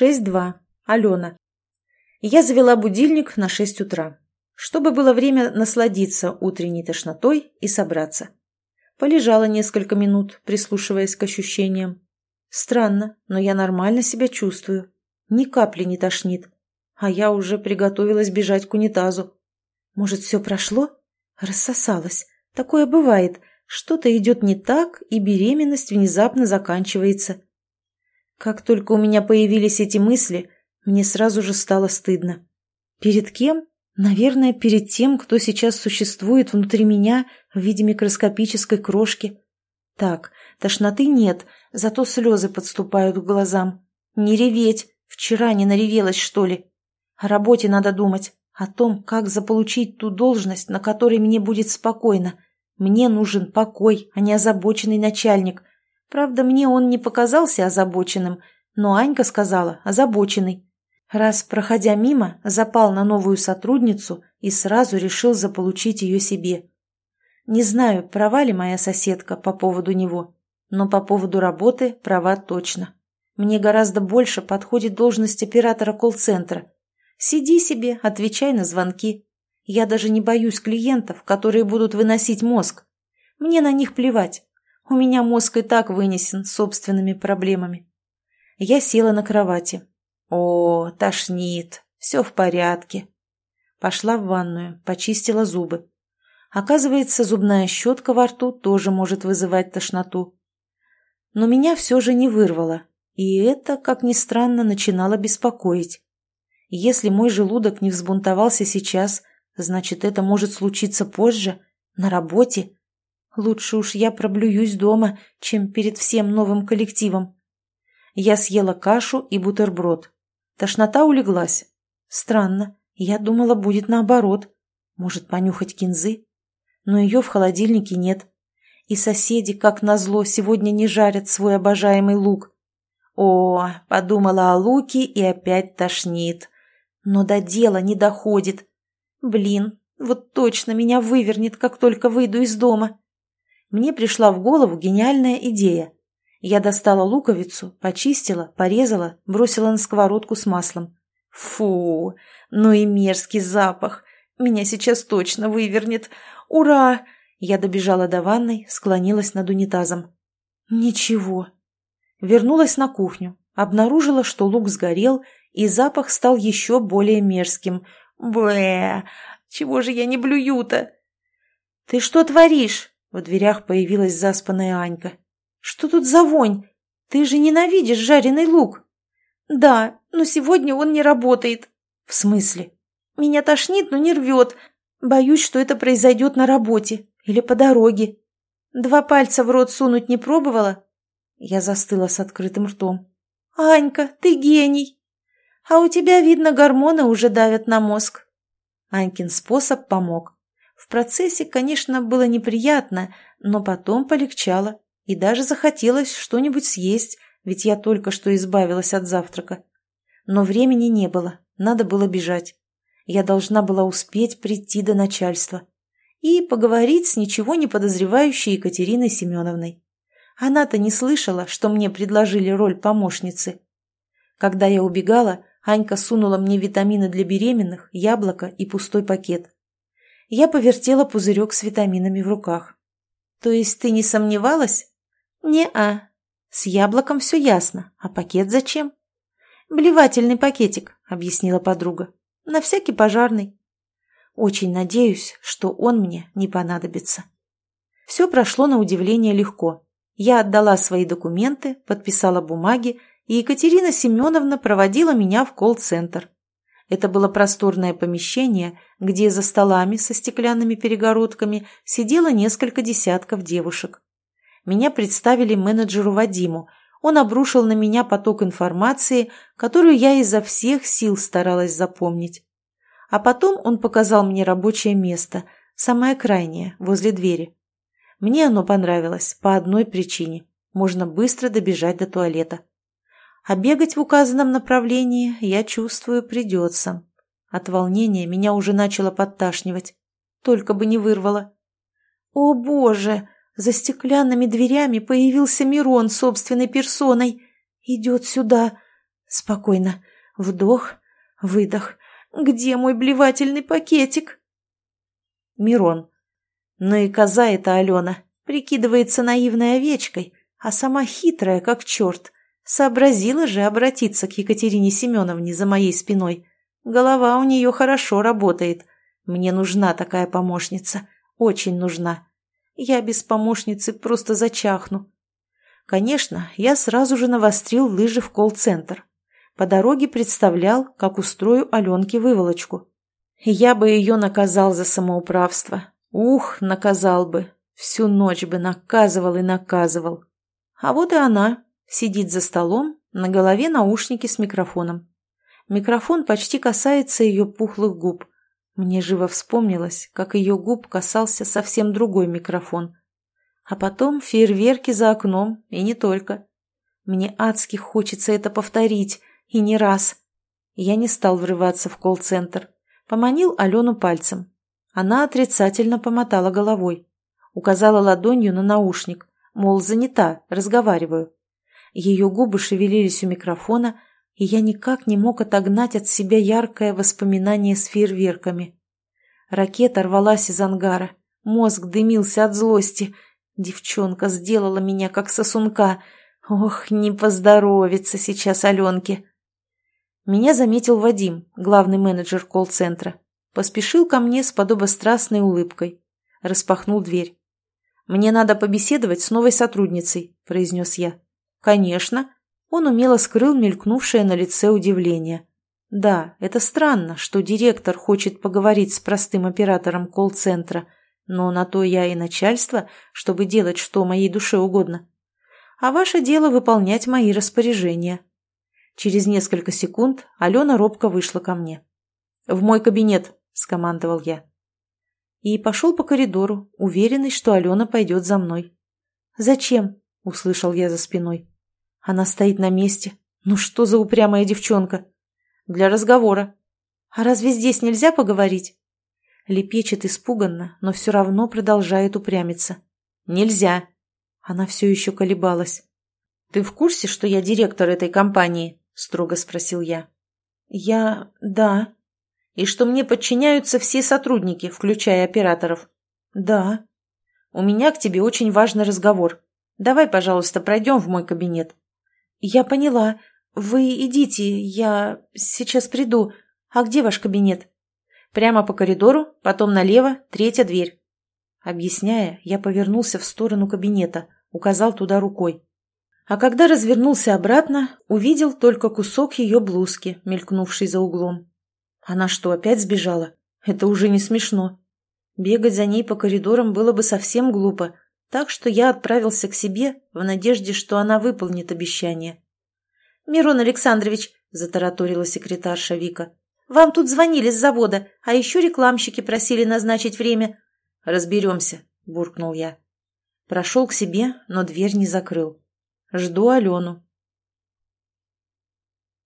6.2. Алена. Я завела будильник на 6 утра, чтобы было время насладиться утренней тошнотой и собраться. Полежала несколько минут, прислушиваясь к ощущениям. Странно, но я нормально себя чувствую. Ни капли не тошнит. А я уже приготовилась бежать к унитазу. Может, все прошло? Рассосалась. Такое бывает. Что-то идет не так, и беременность внезапно заканчивается. Как только у меня появились эти мысли, мне сразу же стало стыдно. Перед кем? Наверное, перед тем, кто сейчас существует внутри меня в виде микроскопической крошки. Так, тошноты нет, зато слезы подступают к глазам. Не реветь, вчера не наревелась, что ли? О работе надо думать, о том, как заполучить ту должность, на которой мне будет спокойно. Мне нужен покой, а не озабоченный начальник. Правда, мне он не показался озабоченным, но Анька сказала «озабоченный». Раз, проходя мимо, запал на новую сотрудницу и сразу решил заполучить ее себе. Не знаю, права ли моя соседка по поводу него, но по поводу работы права точно. Мне гораздо больше подходит должность оператора колл-центра. Сиди себе, отвечай на звонки. Я даже не боюсь клиентов, которые будут выносить мозг. Мне на них плевать. У меня мозг и так вынесен собственными проблемами. Я села на кровати. О, тошнит. Все в порядке. Пошла в ванную, почистила зубы. Оказывается, зубная щетка во рту тоже может вызывать тошноту. Но меня все же не вырвало, и это, как ни странно, начинало беспокоить. Если мой желудок не взбунтовался сейчас, значит, это может случиться позже, на работе. Лучше уж я проблююсь дома, чем перед всем новым коллективом. Я съела кашу и бутерброд. Тошнота улеглась. Странно, я думала, будет наоборот. Может, понюхать кинзы? Но ее в холодильнике нет. И соседи, как назло, сегодня не жарят свой обожаемый лук. О, подумала о луке и опять тошнит но до дела не доходит. Блин, вот точно меня вывернет, как только выйду из дома. Мне пришла в голову гениальная идея. Я достала луковицу, почистила, порезала, бросила на сковородку с маслом. Фу, ну и мерзкий запах. Меня сейчас точно вывернет. Ура! Я добежала до ванной, склонилась над унитазом. Ничего. Вернулась на кухню, обнаружила, что лук сгорел, и запах стал еще более мерзким. Бэ, чего же я не блюю-то? Ты что творишь? В дверях появилась заспанная Анька. Что тут за вонь? Ты же ненавидишь жареный лук. Да, но сегодня он не работает. В смысле? Меня тошнит, но не рвет. Боюсь, что это произойдет на работе или по дороге. Два пальца в рот сунуть не пробовала? Я застыла с открытым ртом. «Анька, ты гений!» А у тебя, видно, гормоны уже давят на мозг. Анькин способ помог. В процессе, конечно, было неприятно, но потом полегчало. И даже захотелось что-нибудь съесть, ведь я только что избавилась от завтрака. Но времени не было, надо было бежать. Я должна была успеть прийти до начальства и поговорить с ничего не подозревающей Екатериной Семеновной. Она-то не слышала, что мне предложили роль помощницы. Когда я убегала, Анька сунула мне витамины для беременных, яблоко и пустой пакет. Я повертела пузырек с витаминами в руках. «То есть ты не сомневалась?» «Не-а. С яблоком все ясно. А пакет зачем?» «Блевательный пакетик», — объяснила подруга. «На всякий пожарный». «Очень надеюсь, что он мне не понадобится». Все прошло на удивление легко. Я отдала свои документы, подписала бумаги и Екатерина Семеновна проводила меня в колл-центр. Это было просторное помещение, где за столами со стеклянными перегородками сидело несколько десятков девушек. Меня представили менеджеру Вадиму. Он обрушил на меня поток информации, которую я изо всех сил старалась запомнить. А потом он показал мне рабочее место, самое крайнее, возле двери. Мне оно понравилось по одной причине. Можно быстро добежать до туалета а бегать в указанном направлении, я чувствую, придется. От волнения меня уже начало подташнивать. Только бы не вырвало. О, боже! За стеклянными дверями появился Мирон собственной персоной. Идет сюда. Спокойно. Вдох, выдох. Где мой блевательный пакетик? Мирон. Ну и коза эта Алена. Прикидывается наивной овечкой, а сама хитрая, как черт. Сообразила же обратиться к Екатерине Семеновне за моей спиной. Голова у нее хорошо работает. Мне нужна такая помощница. Очень нужна. Я без помощницы просто зачахну. Конечно, я сразу же навострил лыжи в колл-центр. По дороге представлял, как устрою Аленке выволочку. Я бы ее наказал за самоуправство. Ух, наказал бы. Всю ночь бы наказывал и наказывал. А вот и она. Сидит за столом, на голове наушники с микрофоном. Микрофон почти касается ее пухлых губ. Мне живо вспомнилось, как ее губ касался совсем другой микрофон. А потом фейерверки за окном, и не только. Мне адски хочется это повторить, и не раз. Я не стал врываться в колл-центр. Поманил Алену пальцем. Она отрицательно помотала головой. Указала ладонью на наушник, мол, занята, разговариваю. Ее губы шевелились у микрофона, и я никак не мог отогнать от себя яркое воспоминание с фейерверками. Ракета рвалась из ангара, мозг дымился от злости. Девчонка сделала меня как сосунка. Ох, не поздоровится сейчас Аленке. Меня заметил Вадим, главный менеджер колл-центра. Поспешил ко мне с подобострастной улыбкой. Распахнул дверь. «Мне надо побеседовать с новой сотрудницей», – произнес я. «Конечно». Он умело скрыл мелькнувшее на лице удивление. «Да, это странно, что директор хочет поговорить с простым оператором колл-центра, но на то я и начальство, чтобы делать, что моей душе угодно. А ваше дело выполнять мои распоряжения». Через несколько секунд Алена робко вышла ко мне. «В мой кабинет», — скомандовал я. И пошел по коридору, уверенный, что Алена пойдет за мной. «Зачем?» — услышал я за спиной. Она стоит на месте. Ну что за упрямая девчонка? Для разговора. А разве здесь нельзя поговорить? Лепечет испуганно, но все равно продолжает упрямиться. Нельзя. Она все еще колебалась. «Ты в курсе, что я директор этой компании?» – строго спросил я. «Я... да». «И что мне подчиняются все сотрудники, включая операторов?» «Да». «У меня к тебе очень важный разговор. Давай, пожалуйста, пройдем в мой кабинет». «Я поняла. Вы идите, я сейчас приду. А где ваш кабинет?» «Прямо по коридору, потом налево, третья дверь». Объясняя, я повернулся в сторону кабинета, указал туда рукой. А когда развернулся обратно, увидел только кусок ее блузки, мелькнувший за углом. Она что, опять сбежала? Это уже не смешно. Бегать за ней по коридорам было бы совсем глупо, так что я отправился к себе в надежде, что она выполнит обещание. «Мирон Александрович», — затараторила секретарша Вика, — «вам тут звонили с завода, а еще рекламщики просили назначить время». «Разберемся», — буркнул я. Прошел к себе, но дверь не закрыл. Жду Алену.